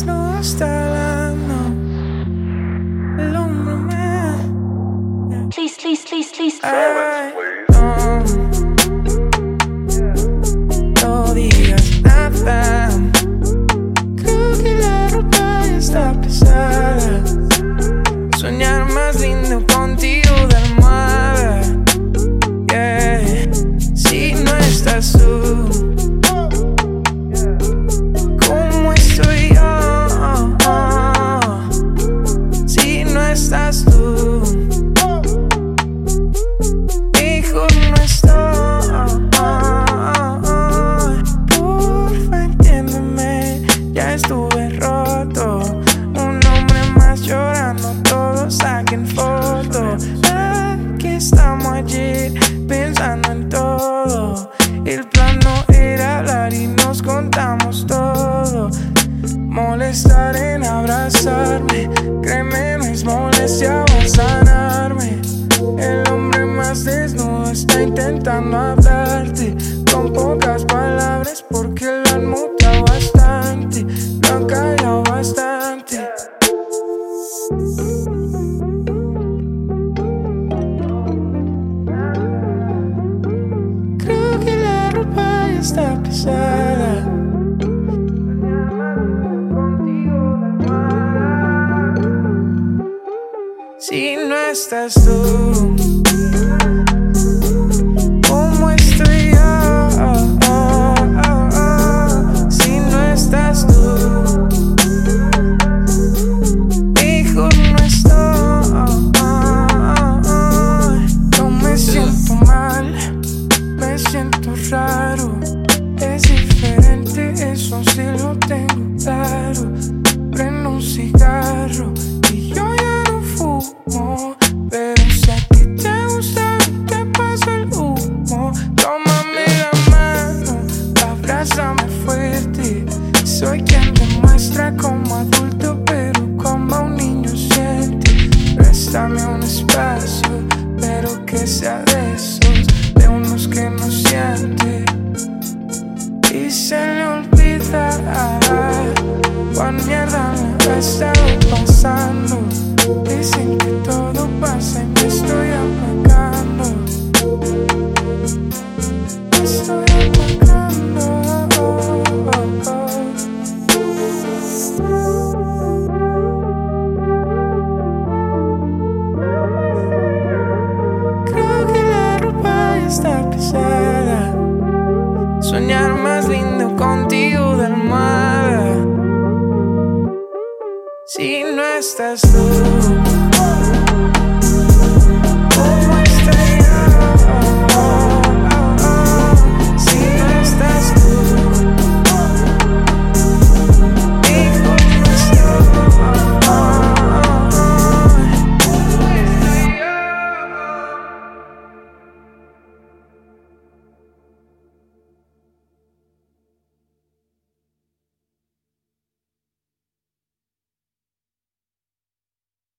no. El hombre me. Please, please, please, please. No. No digas nada. Creo que la ropa está pesada. Soñar más lindo contigo de almohada. Yeah. Si no estás Molestar en abrazarme, créeme, no es molestia o sanarme. El hombre más desnudo está intentando hablarte con pocas palabras porque lo han mutado bastante, lo han callado bastante. Creo que la ropa ya está pesada. Estás tú, estado pasando. Dicen que todo pasa y me estoy apagando. Me estoy apagando. Creo que la ropa está pesada. Soñar más lindo contigo Si no estás tú.